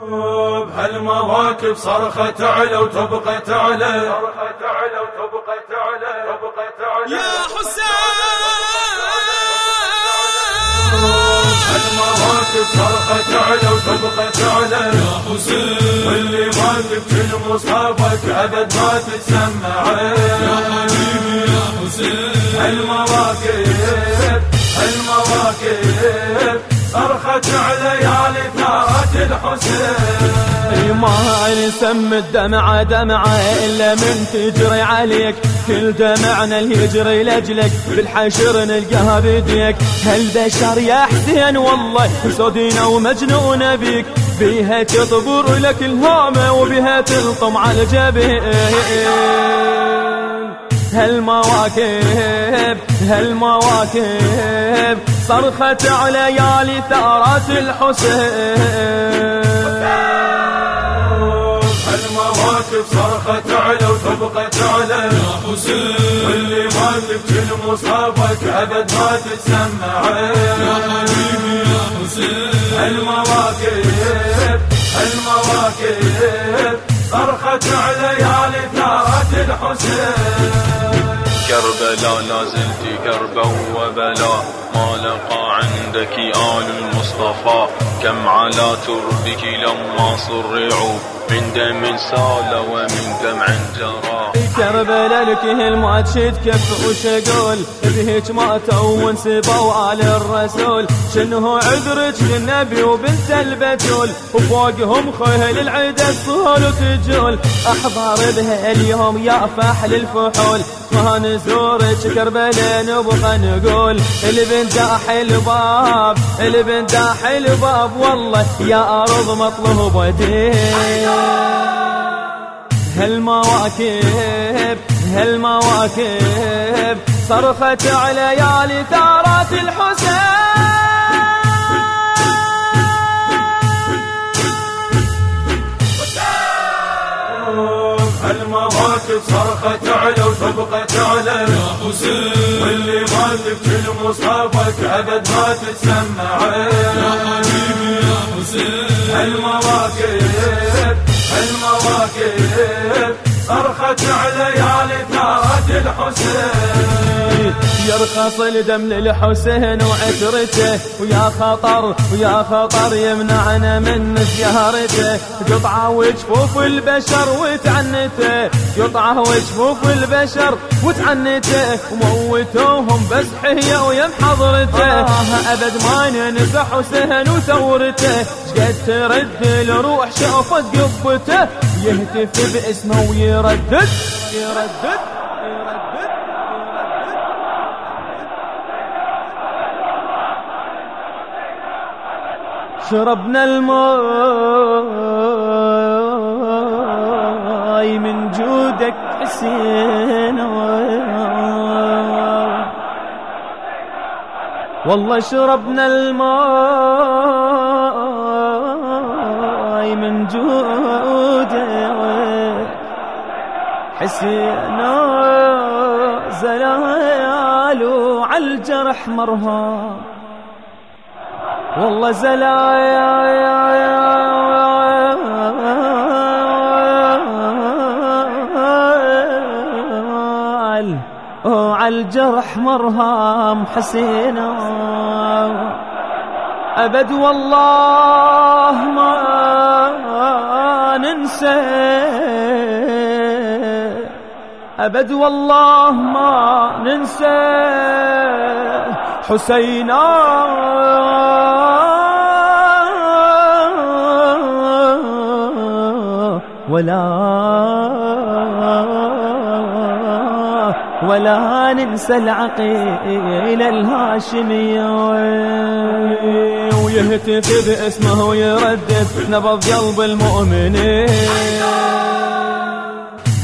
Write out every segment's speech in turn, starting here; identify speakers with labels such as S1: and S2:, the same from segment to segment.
S1: بهالمواكب صرخة تعلى وتبقى تعلى. تعلى تعلى تعلى
S2: يا حسين.
S1: المواقف صرخة تعلى وتبقى تعلى
S2: يا حسين
S1: واللي ما تبكي مصابك ابد ما تتسمع
S2: يا حبيبي يا حسين
S1: المواقف المواقف صرخة على الحسين
S3: ما نسم الدمعة دمعة إلا من تجري عليك. كل دمعنا اللي يجري لأجلك بالحشر نلقاها بيديك. هالبشر يا حسين؟ والله سودينا ومجنونة بيك. بيها تطبر لك الهامة وبيها تلطم على الجبين هالمواكب هالمواكب صرخت على يالي ثارات الحسين.
S1: المواقف صرخة تعلى وتبقى تعلى
S2: يا حسين
S1: واللي ما تبكي مصابك أبد ما تتسمع.
S2: يا حبيبي يا حسين
S1: المواقف المواقف صرخة على يا لثارة الحسين
S4: كربلاء لا زلت كربا وبلاء ما لقى عندك آل المصطفى كم على تربك لما صرعوا من دم سال ومن دمع جرى.
S3: كربلاء الكهل ما تشد كف وشقول بهيج ماتوا وانسبوا آل الرسول. شنو عذرك للنبي وبنت البتول. وفوقهم خيل العيد الصهول وتجول أحضر بها اليوم يا فحل الفحول ما نزورك كربلاء نبغى نقول. البن داح الباب البن داح الباب والله يا أرض مطلوب دين هالمواكب هالمواكب صرخت على يالي ثارات الحسين.
S1: المواقف صرخة تعلى وتبقى تعلى
S2: يا حسين.
S1: واللي ما تبكي مصابك ابد ما تتسمع.
S2: يا حبيبي يا حسين.
S1: المواقف المواقف. صرخة على يا لثارة الحسين.
S3: يرخص الدم للحسين وعترته ويا خطر ويا خطر يمنعنا من زيارته. قطعة وجفوف البشر وتعنته. قطعة وجفوف البشر وتعنته. وموتوهم بس حية ويم حضرته. أبد ما ننسى حسين وثورته. شقد ترد الروح شافت قبته. يهتف باسمه ويردد يردد يردد. شربنا الماي من جودك حسين. والله شربنا الماي من جودك حسين. زلال وعالجرح مرهام والله زلال وعالجرح مرهام حسينا أبد والله ما ننسى أبد والله ما ننسى حسينا. ولا ولا ننسى العقيل الهاشمي. ويهتف باسمه ويردد نبض قلب المؤمنين.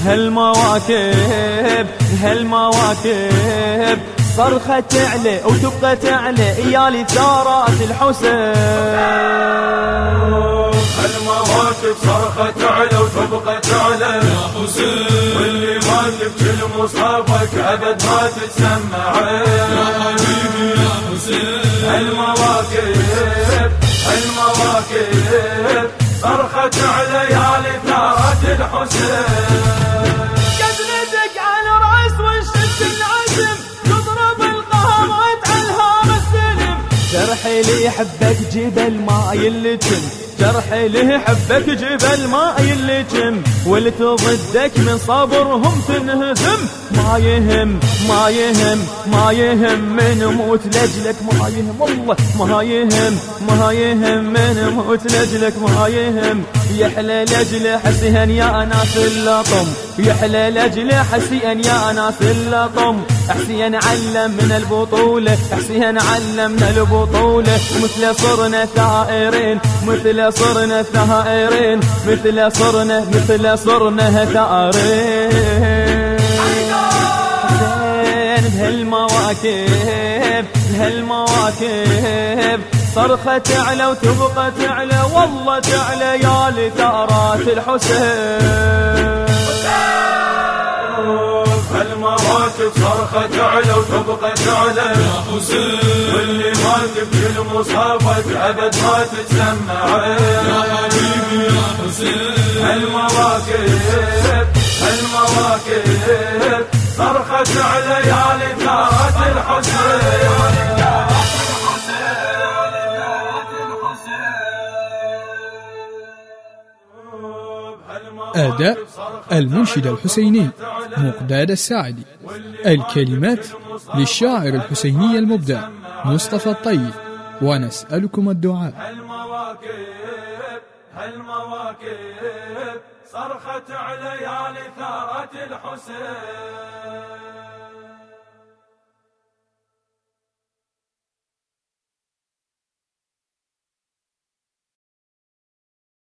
S3: هالمواكب هالمواكب. صرخة تعلى وتبقى تعلى يا ثارات الحسين.
S1: المواقف صرخة تعلى وتبقى تعلى
S2: يا حسين.
S1: واللي ما تبكي مصابك ابد ما تتسمع
S2: يا حبيبي يا حسين.
S1: المواقف المواقف صرخة صرخت عليالي ثارة الحسين.
S3: جرحي حبك جبل ما يلتم جرحي حبك جبل ما يلجم واللي ضدك من صبرهم تنهزم. ما يهم ما يهم ما يهم من موت لجلك. ما يهم والله ما يهم ما يهم من موت لجلك. ما يهم. يحلى لجل حسين يا ناس اللطم. يحلى لجل حسين يا ناس اللطم. حسين علم من البطولة حسين علمنا البطولة. مثل صرنا ثائرين مثل صرنا ثائرين مثل صرنا مثل صرنا ثائرين. حسين بهالمواكب بهالمواكب صرخة تعلى وتبقى تعلى والله تعلى يا لثارات الحسين.
S1: المواكب صرخة تعلى وتبقى تعلى
S2: يا حسين
S1: واللي ما تبكي المصابك ابد ما تسمع
S2: يا حبيبي يا حسين.
S1: المواكب المواكب صرخة على يا لثارة الحسين.
S5: أداء المنشد الحسيني. مقداد الساعدي. الكلمات للشاعر الحسيني المبدع مصطفى الطيب. ونسألكم الدعاء.
S1: المواكب المواكب صرخة على يا لثارة الحسين.